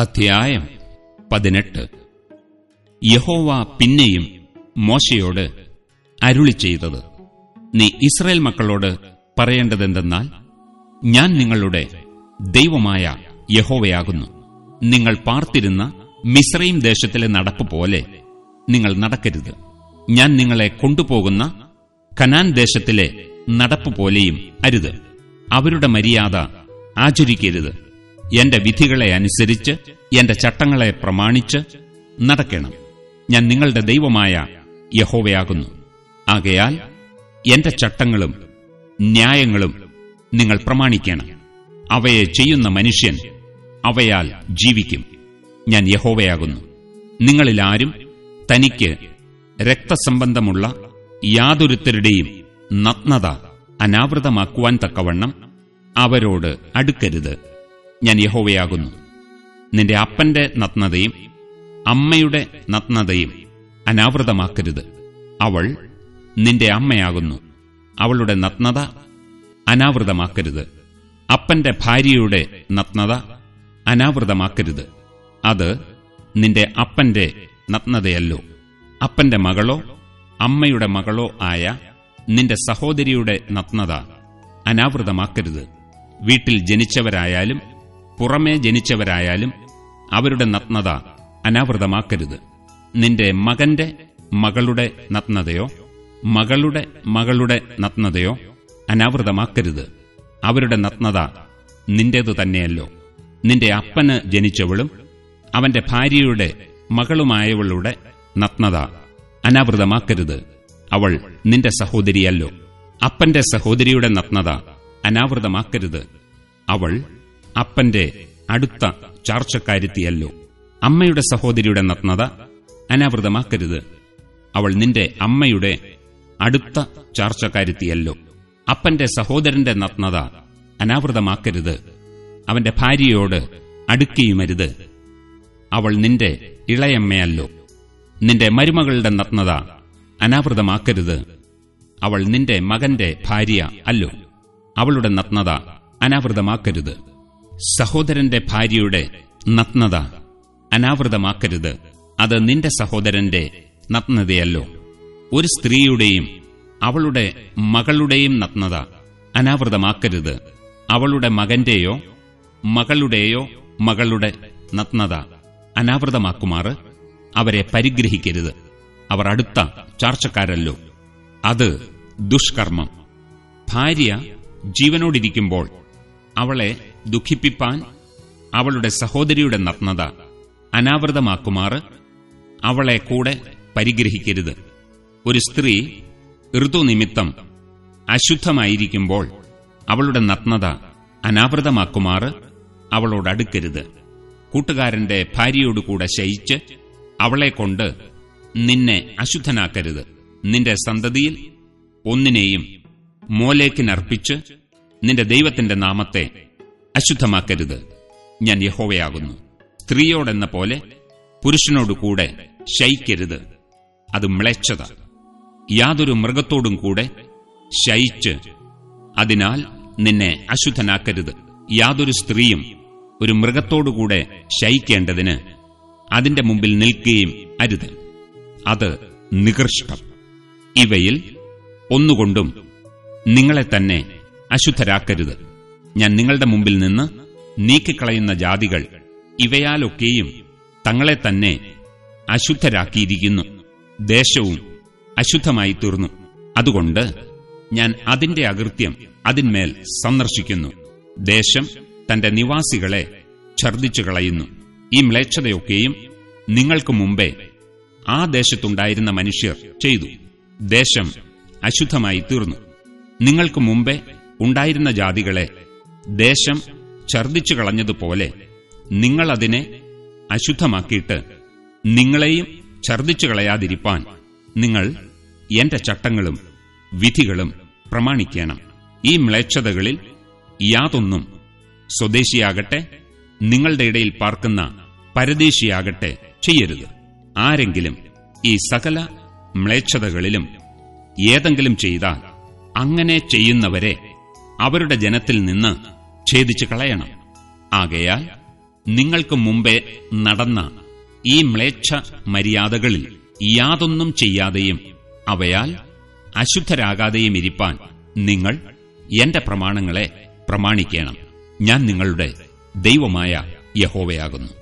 അധ്യായം പതിനെട്ട്. യഹോവ പിന്നെയും മോശയോട് അരുളി ചെയ്തത്. നീ ഇസ്രയേൽ മക്കളോട് പറയേണ്ടതെന്തെന്നാൽ ഞാൻ നിങ്ങളുടെ ദൈവമായ യഹോവയാകുന്നു. നിങ്ങൾ പാർത്തിരുന്ന മിശ്രയും ദേശത്തിലെ നടപ്പ് പോലെ നിങ്ങൾ നടക്കരുത്. ഞാൻ നിങ്ങളെ കൊണ്ടുപോകുന്ന കനാൻ ദേശത്തിലെ നടപ്പ് പോലെയും അരുത്. അവരുടെ മര്യാദ ആചരിക്കരുത്. എന്റെ വിധികളെ അനുസരിച്ച് എന്റെ ചട്ടങ്ങളെ പ്രമാണിച്ച് നടക്കണം. ഞാൻ നിങ്ങളുടെ ദൈവമായ യഹോവയാകുന്നു. ആകയാൽ എന്റെ ചട്ടങ്ങളും ന്യായങ്ങളും നിങ്ങൾ പ്രമാണിക്കണം. അവയെ ചെയ്യുന്ന മനുഷ്യൻ അവയാൽ ജീവിക്കും. ഞാൻ യഹോവയാകുന്നു. നിങ്ങളിലാരും തനിക്ക് രക്തസംബന്ധമുള്ള യാതൊരുത്തരുടെയും നഗ്നത അനാവൃതമാക്കുവാൻ തക്കവണ്ണം അവരോട് അടുക്കരുത്. ഞാൻ യഹോവയാകുന്നു. നിന്റെ അപ്പന്റെ നഗ്നതയും അമ്മയുടെ നഗ്നതയും അനാവൃതമാക്കരുത്. അവൾ നിന്റെ അമ്മയാകുന്നു. അവളുടെ നഗ്നത അനാവൃതമാക്കരുത്. അപ്പന്റെ ഭാര്യയുടെ നഗ്നത അനാവൃതമാക്കരുത്. അത് നിന്റെ അപ്പന്റെ നഗ്നതയല്ലോ. അപ്പന്റെ മകളോ അമ്മയുടെ മകളോ ആയ നിന്റെ സഹോദരിയുടെ നഗ്നത അനാവൃതമാക്കരുത്. വീട്ടിൽ ജനിച്ചവരായാലും പുറമേ ജനിച്ചവരായാലും അവരുടെ നഗ്നത അനാവൃതമാക്കരുത്. നിന്റെ മകന്റെ മകളുടെ നഗ്നതയോ മകളുടെ മകളുടെ നഗ്നതയോ അനാവൃതമാക്കരുത്. അവരുടെ നഗ്നത നിന്റേതു തന്നെയല്ലോ. നിന്റെ അപ്പന് ജനിച്ചവളും അവന്റെ ഭാര്യയുടെ മകളുമായവളുടെ നഗ്നത അനാവൃതമാക്കരുത്. അവൾ നിന്റെ സഹോദരിയല്ലോ. അപ്പന്റെ സഹോദരിയുടെ നഗ്നത അനാവൃതമാക്കരുത്. അവൾ അപ്പന്റെ അടുത്ത ചാർച്ചക്കാരുത്തിയല്ലോ. അമ്മയുടെ സഹോദരിയുടെ നഗ്നത അനാവൃതമാക്കരുത്. അവൾ നിന്റെ അമ്മയുടെ അടുത്ത ചാർച്ചക്കാരുത്തിയല്ലോ. അപ്പന്റെ സഹോദരന്റെ നഗ്നത അനാവൃതമാക്കരുത്. അവന്റെ ഭാര്യയോട് അടുക്കിയുമരുത്. അവൾ നിന്റെ ഇളയമ്മയല്ലോ. നിന്റെ മരുമകളുടെ നഗ്നത അനാവൃതമാക്കരുത്. അവൾ നിന്റെ മകന്റെ ഭാര്യ അല്ലോ. അവളുടെ നഗ്നത അനാവൃതമാക്കരുത്. സഹോദരന്റെ ഭാര്യയുടെ നഗ്നത അനാവൃതമാക്കരുത്. അത് നിന്റെ സഹോദരന്റെ നഗ്നതയല്ലോ. ഒരു സ്ത്രീയുടെയും അവളുടെ മകളുടെയും നഗ്നത അനാവൃതമാക്കരുത്. അവളുടെ മകന്റെയോ മകളുടെയോ മകളുടെ നഗ്നത അനാവൃതമാക്കുമാറ്. അവരെ പരിഗ്രഹിക്കരുത്. അവർ അടുത്ത ചാർച്ചക്കാരല്ലോ. അത് ദുഷ്കർമ്മം. ഭാര്യ ജീവനോടിരിക്കുമ്പോൾ അവളെ ദുഃഖിപ്പിപ്പാൻ അവളുടെ സഹോദരിയുടെ നഗ്നത അനാവൃതമാക്കുമാറ് അവളെ കൂടെ പരിഗ്രഹിക്കരുത്. ഒരു സ്ത്രീ ഋതുനിമിത്തം അശുദ്ധമായിരിക്കുമ്പോൾ അവളുടെ നഗ്നത അനാവൃതമാക്കുമാറ് അവളോടടുക്കരുത് കൂട്ടുകാരന്റെ ഭാര്യയോടുകൂടെ ശയിച്ച് അവളെക്കൊണ്ട് നിന്നെ അശുദ്ധനാക്കരുത്. നിന്റെ സന്തതിയിൽ ഒന്നിനെയും മോലേക്കിനർപ്പിച്ച് നിന്റെ ദൈവത്തിന്റെ നാമത്തെ അശുദ്ധമാക്കരുത്. ഞാൻ യഹോവയാകുന്നു. സ്ത്രീയോടെന്ന പോലെ പുരുഷനോടുകൂടെ ശയിക്കരുത്. അത് മ്ലേച്ഛത. യാതൊരു മൃഗത്തോടും കൂടെ ശയിച്ച് അതിനാൽ നിന്നെ അശുദ്ധനാക്കരുത്. യാതൊരു സ്ത്രീയും ഒരു മൃഗത്തോടുകൂടെ ശയിക്കേണ്ടതിന് അതിന്റെ മുമ്പിൽ നിൽക്കുകയും അരുത്. അത് നികൃഷ്ടം ഇവയിൽ ഒന്നുകൊണ്ടും നിങ്ങളെ തന്നെ അശുദ്ധരാക്കരുത്. ഞാൻ നിങ്ങളുടെ മുമ്പിൽ നിന്ന് നീക്കിക്കളയുന്ന ജാതികൾ ഇവയാലൊക്കെയും തങ്ങളെ തന്നെ അശുദ്ധരാക്കിയിരിക്കുന്നു. ദേശവും അശുദ്ധമായി തീർന്നു അതുകൊണ്ട് ഞാൻ അതിന്റെ അകൃത്യം അതിന്മേൽ സന്ദർശിക്കുന്നു. ദേശം തന്റെ നിവാസികളെ ഛർദിച്ചു കളയുന്നു. ഈ മ്ലേച്ഛതയൊക്കെയും നിങ്ങൾക്ക് മുമ്പേ ആ ദേശത്തുണ്ടായിരുന്ന മനുഷ്യർ ചെയ്തു. ദേശം അശുദ്ധമായി തീർന്നു നിങ്ങൾക്ക് മുമ്പേ ഉണ്ടായിരുന്ന ജാതികളെ ദേശം ഛർദിച്ചു കളഞ്ഞതുപോലെ നിങ്ങളതിനെ അശുദ്ധമാക്കിയിട്ട് നിങ്ങളെയും ഛർദിച്ചു കളയാതിരിപ്പാൻ നിങ്ങൾ എന്റെ ചട്ടങ്ങളും വിധികളും പ്രമാണിക്കണം. ഈ മ്ലേച്ഛതകളിൽ യാതൊന്നും സ്വദേശിയാകട്ടെ നിങ്ങളുടെ ഇടയിൽ പാർക്കുന്ന പരദേശിയാകട്ടെ ചെയ്യരുത്. ആരെങ്കിലും ഈ സകല മ്ലേച്ഛതകളിലും ഏതെങ്കിലും ചെയ്താൽ അങ്ങനെ ചെയ്യുന്നവരെ അവരുടെ ജനത്തിൽ നിന്ന് ഛേദിച്ചു കളയണം. ആകയാൽ നിങ്ങൾക്ക് മുമ്പേ നടന്ന ഈ മ്ലേച്ഛ മര്യാദകളിൽ യാതൊന്നും ചെയ്യാതെയും അവയാൽ അശുദ്ധരാകാതെയും ഇരിപ്പാൻ നിങ്ങൾ എന്റെ പ്രമാണങ്ങളെ പ്രമാണിക്കണം. ഞാൻ നിങ്ങളുടെ ദൈവമായ യഹോവയാകുന്നു.